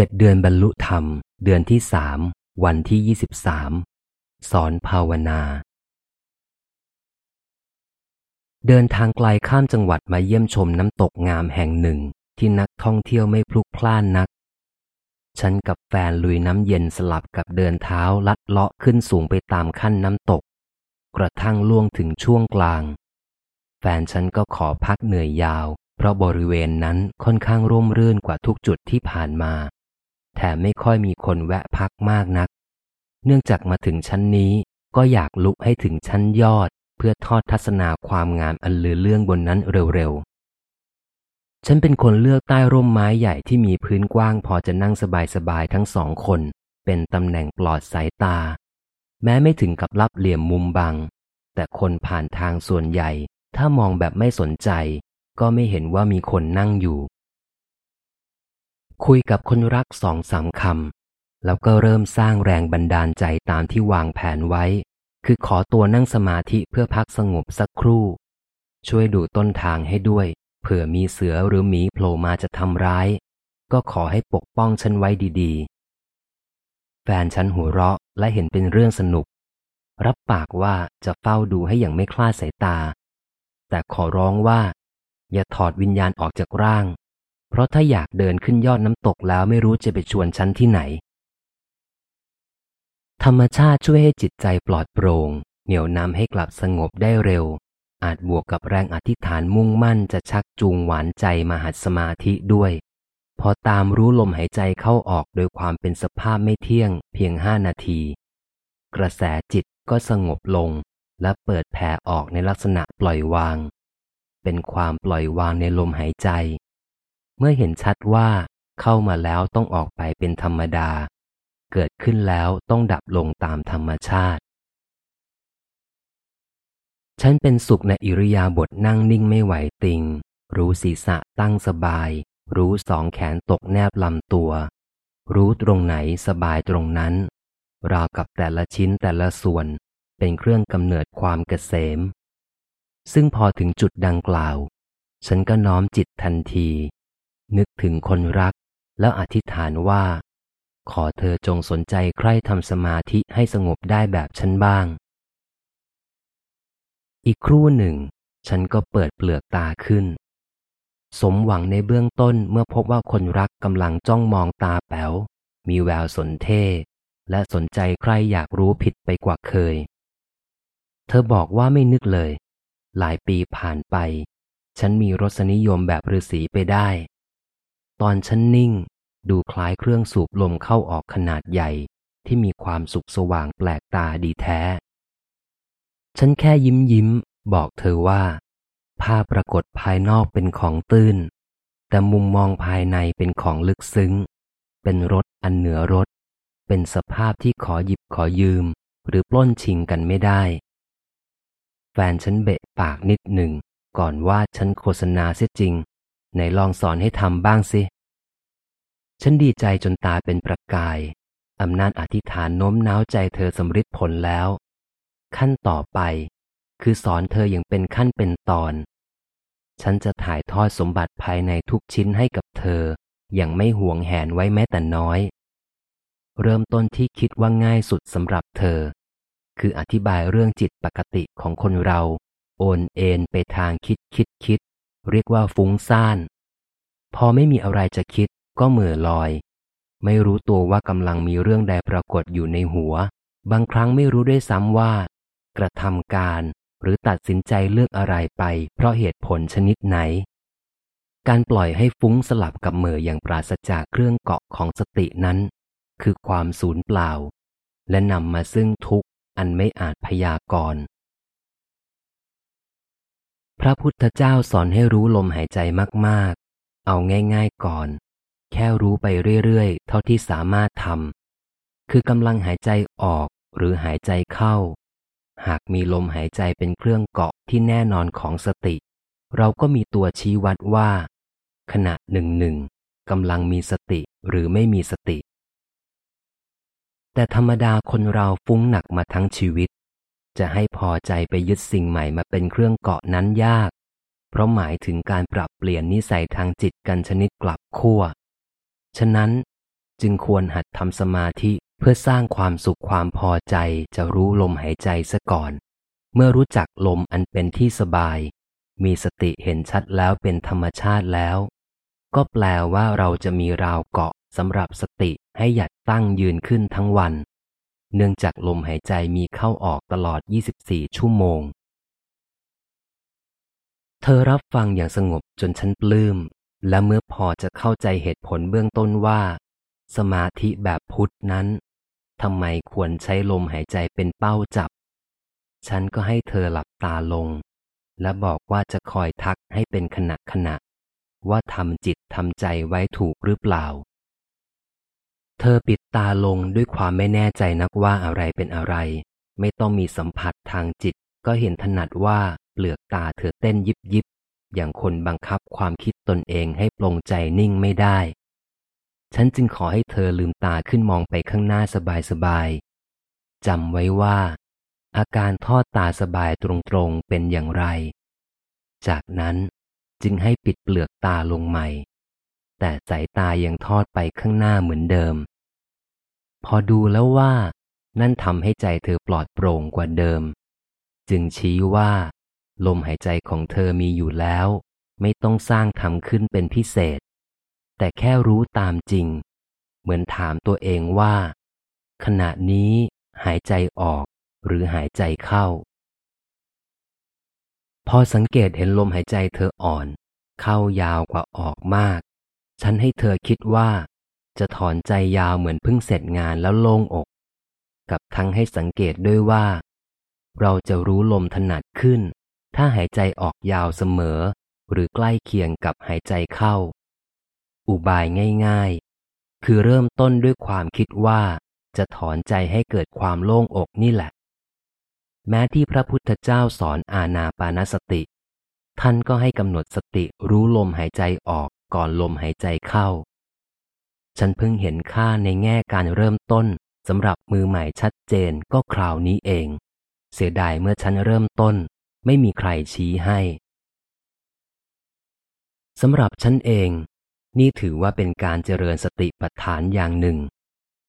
เจ็ดเดือนบรรลุธรรม เดือนที่สามวันที่ยี่สิบสามสอนภาวนา เดินทางไกลข้ามจังหวัดมาเยี่ยมชมน้ำตกงามแห่งหนึ่งที่นักท่องเที่ยวไม่พลุกพล่านนัก ฉันกับแฟนลุยน้ำเย็นสลับกับเดินเท้าลัดเลาะขึ้นสูงไปตามขั้นน้ำตก กระทั่งล่วงถึงช่วงกลาง แฟนฉันก็ขอพักเหนื่อยยาว เพราะบริเวณนั้นค่อนข้างร่มรื่นกว่าทุกจุดที่ผ่านมา แถมไม่ค่อยมีคนแวะพักมากนัก เนื่องจากมาถึงชั้นนี้ก็อยากลุกให้ถึงชั้นยอด เพื่อทอดทัศนาความงามอันลือเรื่องบนนั้นเร็วๆ ฉันเป็นคนเลือกใต้ร่มไม้ใหญ่ที่มีพื้นกว้างพอจะนั่งสบายๆทั้งสองคน เป็นตำแหน่งปลอดสายตา แม้ไม่ถึงกับรับเหลี่ยมมุมบัง แต่คนผ่านทางส่วนใหญ่ ถ้ามองแบบไม่สนใจ ก็ไม่เห็นว่ามีคนนั่งอยู่ คุยกับคนรักสองสามคำแล้วก็เริ่มสร้างแรงบันดาลใจตามที่วางแผนไว้ คือขอตัวนั่งสมาธิเพื่อพักสงบสักครู่ ช่วยดูต้นทางให้ด้วย เผื่อมีเสือหรือหมีโผล่มาจะทำร้าย ก็ขอให้ปกป้องฉันไว้ดีๆ แฟนฉันหัวเราะและเห็นเป็นเรื่องสนุก รับปากว่าจะเฝ้าดูให้อย่างไม่คลาดสายตา แต่ขอร้องว่า อย่าถอดวิญญาณออกจากร่าง เพราะถ้าอยากเดินขึ้นยอดน้ำตกแล้วไม่รู้จะไปชวนฉันที่ไหน ธรรมชาติช่วยให้จิตใจปลอดโปร่ง เหนี่ยวนำให้กลับสงบได้เร็ว อาจบวกกับแรงอธิษฐานมุ่งมั่นจะชักจูงหวานใจมาหัดสมาธิด้วย พอตามรู้ลมหายใจเข้าออกโดยความเป็นสภาพไม่เที่ยง เพียงห้านาที กระแสจิตก็สงบลง และเปิดแผ่ออกในลักษณะปล่อยวาง เป็นความปล่อยวางในลมหายใจ เมื่อเห็นชัดว่าเข้ามาแล้วต้องออกไปเป็นธรรมดา เกิดขึ้นแล้วต้องดับลงตามธรรมชาติ ฉันเป็นสุขในอิริยาบถนั่งนิ่งไม่ไหวติง รู้ศีรษะตั้งสบาย รู้สองแขนตกแนบลำตัว รู้ตรงไหนสบายตรงนั้น ราวกับแต่ละชิ้นแต่ละส่วนเป็นเครื่องกำเนิดความเกษม ซึ่งพอถึงจุดดังกล่าว ฉันก็น้อมจิตทันที นึกถึงคนรัก แล้วอธิษฐานว่า ขอเธอจงสนใจใคร่ทำสมาธิให้สงบได้แบบฉันบ้าง อีกครู่หนึ่ง ฉันก็เปิดเปลือกตาขึ้น สมหวังในเบื้องต้นเมื่อพบว่าคนรักกำลังจ้องมองตาแป๋ว มีแววสนเท่และสนใจใครอยากรู้ผิดไปกว่าเคย เธอบอกว่าไม่นึกเลย หลายปีผ่านไป ฉันมีรสนิยมแบบฤาษีไปได้ ตอนฉันนิ่ง ดูคล้ายเครื่องสูบลมเข้าออกขนาดใหญ่ ที่มีความสุขสว่างแปลกตาดีแท้ ฉันแค่ยิ้มยิ้ม บอกเธอว่า ภาพปรากฏภายนอกเป็นของตื้น แต่มุมมองภายในเป็นของลึกซึ้ง เป็นรถอันเหนือรถ เป็นสภาพที่ขอหยิบขอยืม หรือปล้นชิงกันไม่ได้ แฟนฉันเบะปากนิดหนึ่ง ก่อนว่าฉันโฆษณาเสียจริง ไหนลองสอนให้ทำบ้างสิ ฉันดีใจจนตาเป็นประกาย อำนาจอธิษฐานโน้มน้าวใจเธอสำฤทธิ์ผลแล้ว ขั้นต่อไป คือสอนเธออย่างเป็นขั้นเป็นตอน ฉันจะถ่ายทอดสมบัติภายในทุกชิ้นให้กับเธอ อย่างไม่ห่วงแหนไว้แม้แต่น้อย เริ่มต้นที่คิดว่าง่ายสุดสำหรับเธอ คืออธิบายเรื่องจิตปกติของคนเรา โอนเอ็นไปทางคิดคิดคิด เรียกว่าฟุ้งซ่าน พอไม่มีอะไรจะคิดก็เหม่อลอย ไม่รู้ตัวว่ากำลังมีเรื่องใดปรากฏอยู่ในหัว บางครั้งไม่รู้ด้วยซ้ำว่า กระทำการหรือตัดสินใจเลือกอะไรไป เพราะเหตุผลชนิดไหน การปล่อยให้ฟุ้งสลับกับเหม่ออย่างปราศจากเครื่องเกาะของสตินั้น คือความสูญเปล่า และนำมาซึ่งทุกข์อันไม่อาจพยากรณ์ พระพุทธเจ้าสอนให้รู้ลมหายใจมากๆ เอาง่ายๆก่อน แค่รู้ไปเรื่อยๆ เท่าที่สามารถทำ คือกำลังหายใจออกหรือหายใจเข้า หากมีลมหายใจเป็นเครื่องเกาะที่แน่นอนของสติ เราก็มีตัวชี้วัดว่า ขณะหนึ่งหนึ่งกำลังมีสติหรือไม่มีสติ แต่ธรรมดาคนเราฟุ้งหนักมาทั้งชีวิต จะให้พอใจไปยึดสิ่งใหม่มาเป็นเครื่องเกาะนั้นยาก เพราะหมายถึงการปรับเปลี่ยนนิสัยทางจิตกันชนิดกลับขั้ว ฉะนั้นจึงควรหัดทำสมาธิเพื่อสร้างความสุขความพอใจจะรู้ลมหายใจซะก่อน เมื่อรู้จักลมอันเป็นที่สบาย มีสติเห็นชัดแล้วเป็นธรรมชาติแล้ว ก็แปลว่าเราจะมีราวเกาะสำหรับสติให้หยัดตั้งยืนขึ้นทั้งวัน เนื่องจากลมหายใจมีเข้าออกตลอด 24 ชั่วโมง เธอรับฟังอย่างสงบจนฉันปลื้ม และเมื่อพอจะเข้าใจเหตุผลเบื้องต้นว่า สมาธิแบบพุทธนั้นทำไมควรใช้ลมหายใจเป็นเป้าจับ ฉันก็ให้เธอหลับตาลง และบอกว่าจะคอยทักให้เป็นขณะขณะ ว่าทำจิตทำใจไว้ถูกหรือเปล่า เธอปิดตาลงด้วยความไม่แน่ใจนักว่าอะไรเป็นอะไร ไม่ต้องมีสัมผัสทางจิต ก็เห็นถนัดว่าเปลือกตาเธอเต้นยิบยิบ อย่างคนบังคับความคิดตนเองให้ปลงใจนิ่งไม่ได้ ฉันจึงขอให้เธอลืมตาขึ้นมองไปข้างหน้าสบายๆจำไว้ว่า อาการทอดตาสบายตรงๆเป็นอย่างไร จากนั้นจึงให้ปิดเปลือกตาลงใหม่ แต่สายตายังทอดไปข้างหน้าเหมือนเดิม พอดูแล้วว่า นั่นทำให้ใจเธอปลอดโปร่งกว่าเดิม จึงชี้ว่า ลมหายใจของเธอมีอยู่แล้ว ไม่ต้องสร้างทำขึ้นเป็นพิเศษ แต่แค่รู้ตามจริง เหมือนถามตัวเองว่า ขณะนี้หายใจออกหรือหายใจเข้า พอสังเกตเห็นลมหายใจเธออ่อน เข้ายาวกว่าออกมาก ฉันให้เธอคิดว่า จะถอนใจยาวเหมือนเพิ่งเสร็จงานแล้วโล่งอก กับทั้งให้สังเกตด้วยว่า เราจะรู้ลมถนัดขึ้น ถ้าหายใจออกยาวเสมอ หรือใกล้เคียงกับหายใจเข้า อุบายง่ายๆ คือเริ่มต้นด้วยความคิดว่า จะถอนใจให้เกิดความโล่งอกนี่แหละ แม้ที่พระพุทธเจ้าสอนอาณาปานสติ ท่านก็ให้กำหนดสติรู้ลมหายใจออกก่อนลมหายใจเข้า ฉันเพิ่งเห็นค่าในแง่การเริ่มต้นสำหรับมือใหม่ชัดเจนก็คราวนี้เอง เสียดายเมื่อฉันเริ่มต้น ไม่มีใครชี้ให้สำหรับฉันเอง นี่ถือว่าเป็นการเจริญสติปัฏฐานอย่างหนึ่ง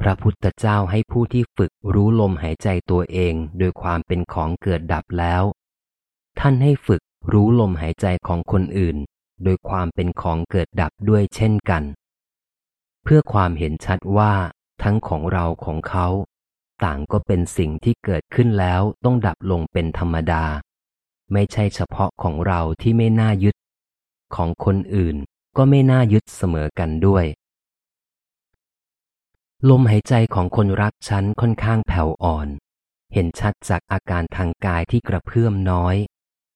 พระพุทธเจ้าให้ผู้ที่ฝึกรู้ลมหายใจตัวเองโดยความเป็นของเกิดดับแล้ว ท่านให้ฝึกรู้ลมหายใจของคนอื่น โดยความเป็นของเกิดดับด้วยเช่นกัน เพื่อความเห็นชัดว่าทั้งของเราของเขา ต่างก็เป็นสิ่งที่เกิดขึ้นแล้วต้องดับลงเป็นธรรมดา ไม่ใช่เฉพาะของเราที่ไม่น่ายึด ของคนอื่นก็ไม่น่ายึดเสมอกันด้วย ลมหายใจของคนรักฉันค่อนข้างแผ่วอ่อน เห็นชัดจากอาการทางกายที่กระเพื่อมน้อย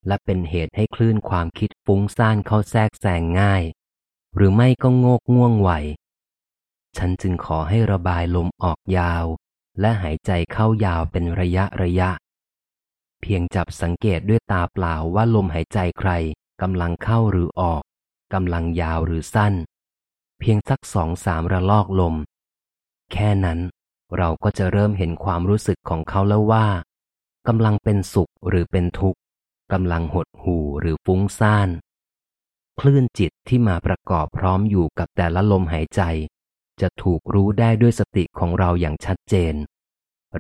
และเป็นเหตุให้คลื่นความคิดฟุ้งซ่านเข้าแทรกแซงง่าย หรือไม่ก็โงกง่วงไหว ฉันจึงขอให้ระบายลมออกยาว และหายใจเข้ายาวเป็นระยะระยะ เพียงจับสังเกตด้วยตาเปล่าว่าลมหายใจใครกำลังเข้าหรือออกกำลังยาวหรือสั้น เพียงสักสองสามระลอกลม แค่นั้นเราก็จะเริ่มเห็นความรู้สึกของเขาแล้วว่ากำลังเป็นสุขหรือเป็นทุกข์กำลังหดหู่หรือฟุ้งซ่าน คลื่นจิตที่มาประกอบพร้อมอยู่กับแต่ละลมหายใจ จะถูกรู้ได้ด้วยสติของเราอย่างชัดเจน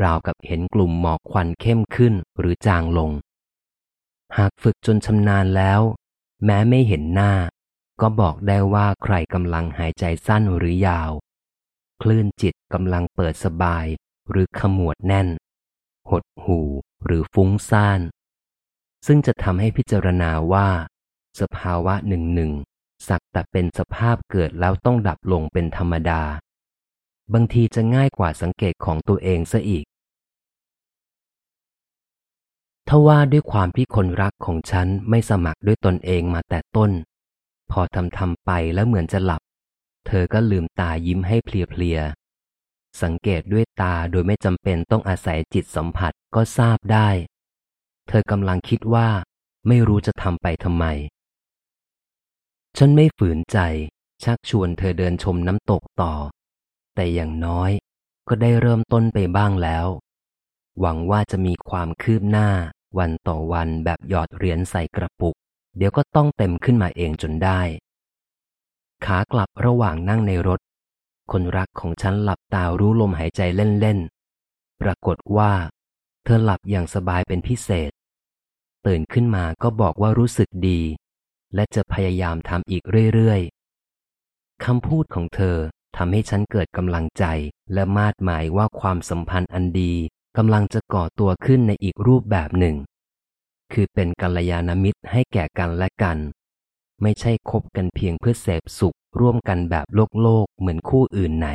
ราวกับเห็นกลุ่มหมอกควันเข้มขึ้นหรือจางลง หากฝึกจนชำนาญแล้ว แม้ไม่เห็นหน้า ก็บอกได้ว่าใครกำลังหายใจสั้นหรือยาว คลื่นจิตกำลังเปิดสบาย หรือขมวดแน่น หดหูหรือฟุ้งซ่าน ซึ่งจะทำให้พิจารณาว่า สภาวะหนึ่งหนึ่ง สักแต่เป็นสภาพเกิดแล้วต้องดับลงเป็นธรรมดา บางทีจะง่ายกว่าสังเกตของตัวเองซะอีกทว่าด้วยความที่คนรักของฉันไม่สมัครด้วยตนเองมาแต่ต้น พอทำทำไปแล้วเหมือนจะหลับ เธอก็ลืมตายิ้มให้เพลียๆสังเกตด้วยตาโดยไม่จำเป็นต้องอาศัยจิตสัมผัสก็ทราบได้ เธอกำลังคิดว่า ไม่รู้จะทำไปทำไม ฉันไม่ฝืนใจ ชักชวนเธอเดินชมน้ำตกต่อ แต่อย่างน้อยก็ได้เริ่มต้นไปบ้างแล้ว หวังว่าจะมีความคืบหน้าวันต่อวันแบบหยอดเหรียญใส่กระปุก เดี๋ยวก็ต้องเต็มขึ้นมาเองจนได้ ขากลับระหว่างนั่งในรถ คนรักของฉันหลับตารู้ลมหายใจเล่นๆ ปรากฏว่า เธอหลับอย่างสบายเป็นพิเศษ ตื่นขึ้นมาก็บอกว่ารู้สึกดี และจะพยายามทำอีกเรื่อยๆคำพูดของเธอทำให้ฉันเกิดกำลังใจและมาดหมายว่าความสัมพันธ์อันดีกำลังจะก่อตัวขึ้นในอีกรูปแบบหนึ่ง คือเป็นกัลยาณมิตรให้แก่กันและกัน ไม่ใช่คบกันเพียงเพื่อเสพสุขร่วมกันแบบโลกโลกเหมือนคู่อื่นไหน